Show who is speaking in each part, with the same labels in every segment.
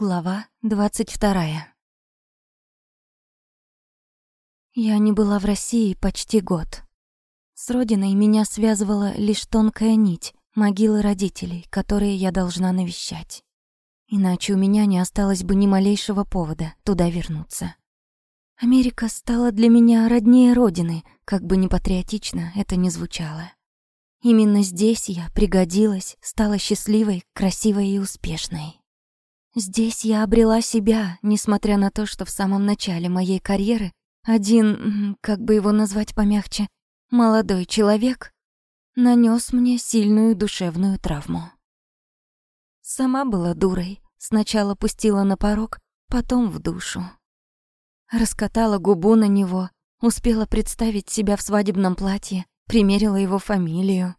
Speaker 1: Глава двадцать вторая. Я не была в России почти год. С родиной меня связывала лишь тонкая нить могилы родителей, которые я должна навещать. Иначе у меня не осталось бы ни малейшего повода туда вернуться. Америка стала для меня роднее родины, как бы непатриотично это ни звучало. Именно здесь я пригодилась, стала счастливой, красивой и успешной. Здесь я обрела себя, несмотря на то, что в самом начале моей карьеры один, как бы его назвать помягче, молодой человек нанес мне сильную душевную травму. Сама была дурой, сначала пустила на порог, потом в душу. Раскатала губу на него, успела представить себя в свадебном платье, примерила его фамилию.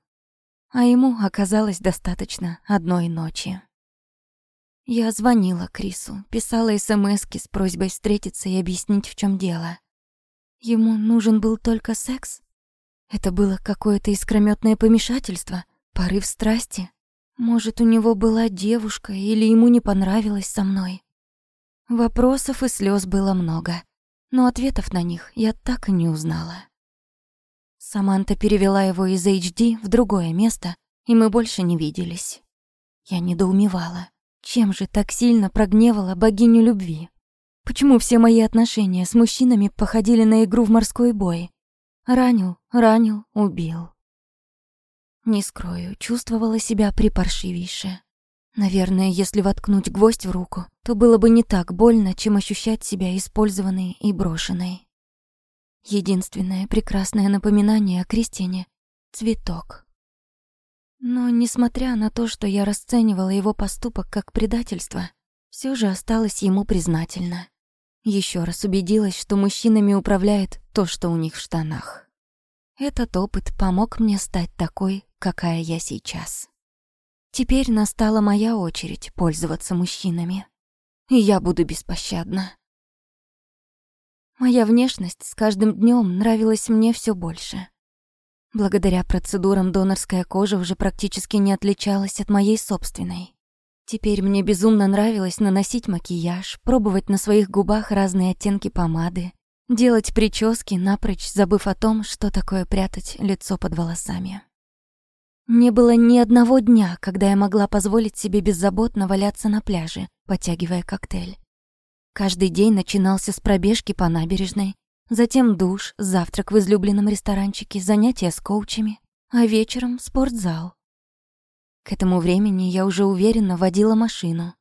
Speaker 1: А ему оказалось достаточно одной ночи. Я звонила Крису, писала СМСки с просьбой встретиться и объяснить, в чем дело. Ему нужен был только секс? Это было какое-то искрометное помешательство, порыв страсти? Может, у него была девушка или ему не понравилось со мной? Вопросов и слез было много, но ответов на них я так и не узнала. Саманта перевела его из HD в другое место, и мы больше не виделись. Я недоумевала. Чем же так сильно прогневала богиню любви? Почему все мои отношения с мужчинами походили на игру в морской бой? Ранил, ранил, убил. Не скрою, чувствовала себя припаршивейше. Наверное, если воткнуть гвоздь в руку, то было бы не так больно, чем ощущать себя использованной и брошенной. Единственное прекрасное напоминание о Кристине — цветок. Но, несмотря на то, что я расценивала его поступок как предательство, все же осталась ему признательна. Еще раз убедилась, что мужчинами управляет то, что у них в штанах. Этот опыт помог мне стать такой, какая я сейчас. Теперь настала моя очередь пользоваться мужчинами. И я буду беспощадна. Моя внешность с каждым днем нравилась мне все больше. Благодаря процедурам донорская кожа уже практически не отличалась от моей собственной. Теперь мне безумно нравилось наносить макияж, пробовать на своих губах разные оттенки помады, делать прически, напрочь забыв о том, что такое прятать лицо под волосами. Не было ни одного дня, когда я могла позволить себе беззаботно валяться на пляже, потягивая коктейль. Каждый день начинался с пробежки по набережной, Затем душ, завтрак в излюбленном ресторанчике, занятия с коучами, а вечером спортзал. К этому времени я уже уверенно водила машину.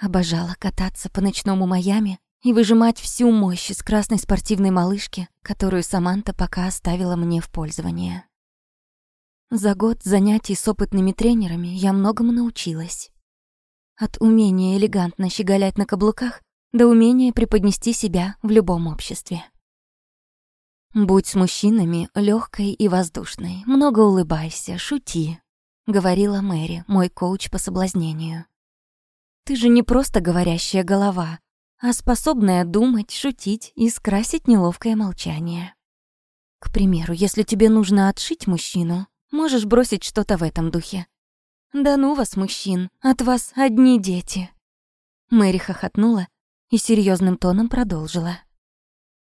Speaker 1: Обожала кататься по ночному Майами и выжимать всю мощь из красной спортивной малышки, которую Саманта пока оставила мне в пользование. За год занятий с опытными тренерами я многому научилась. От умения элегантно щеголять на каблуках до умения преподнести себя в любом обществе. «Будь с мужчинами легкой и воздушной, много улыбайся, шути», — говорила Мэри, мой коуч по соблазнению. «Ты же не просто говорящая голова, а способная думать, шутить и скрасить неловкое молчание. К примеру, если тебе нужно отшить мужчину, можешь бросить что-то в этом духе. «Да ну вас, мужчин, от вас одни дети». Мэри хохотнула и серьезным тоном продолжила.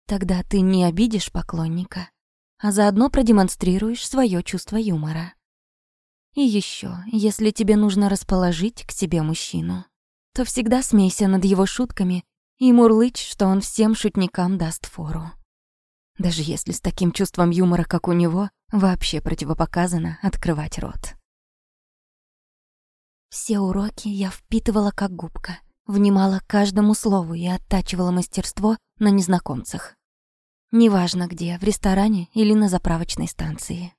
Speaker 1: Тогда ты не обидишь поклонника, а заодно продемонстрируешь свое чувство юмора. И еще, если тебе нужно расположить к себе мужчину, то всегда смейся над его шутками и мурлычь, что он всем шутникам даст фору. Даже если с таким чувством юмора, как у него, вообще противопоказано открывать рот. Все уроки я впитывала как губка, внимала каждому слову и оттачивала мастерство на незнакомцах. Неважно где, в ресторане или на заправочной станции.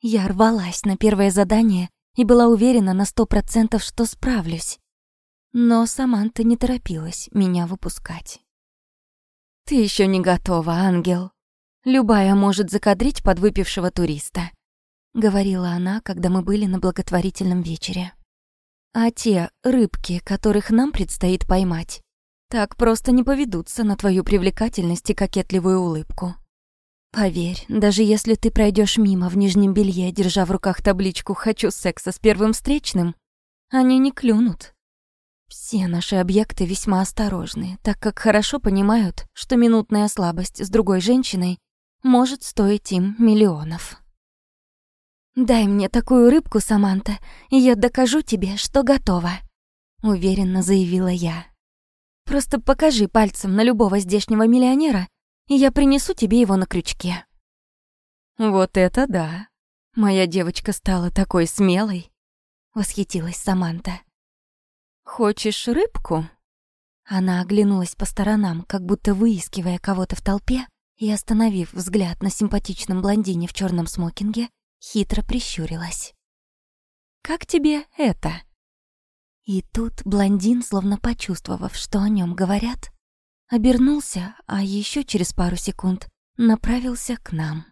Speaker 1: Я рвалась на первое задание и была уверена на сто процентов, что справлюсь. Но Саманта не торопилась меня выпускать. «Ты еще не готова, ангел. Любая может закадрить подвыпившего туриста», — говорила она, когда мы были на благотворительном вечере. «А те рыбки, которых нам предстоит поймать, так просто не поведутся на твою привлекательность и кокетливую улыбку. Поверь, даже если ты пройдешь мимо в нижнем белье, держа в руках табличку «Хочу секса с первым встречным», они не клюнут. Все наши объекты весьма осторожны, так как хорошо понимают, что минутная слабость с другой женщиной может стоить им миллионов. «Дай мне такую рыбку, Саманта, и я докажу тебе, что готова», — уверенно заявила я. «Просто покажи пальцем на любого здешнего миллионера, и я принесу тебе его на крючке». «Вот это да! Моя девочка стала такой смелой!» — восхитилась Саманта. «Хочешь рыбку?» Она оглянулась по сторонам, как будто выискивая кого-то в толпе, и, остановив взгляд на симпатичном блондине в черном смокинге, хитро прищурилась. «Как тебе это?» И тут блондин, словно почувствовав, что о нем говорят, обернулся, а еще через пару секунд направился к нам.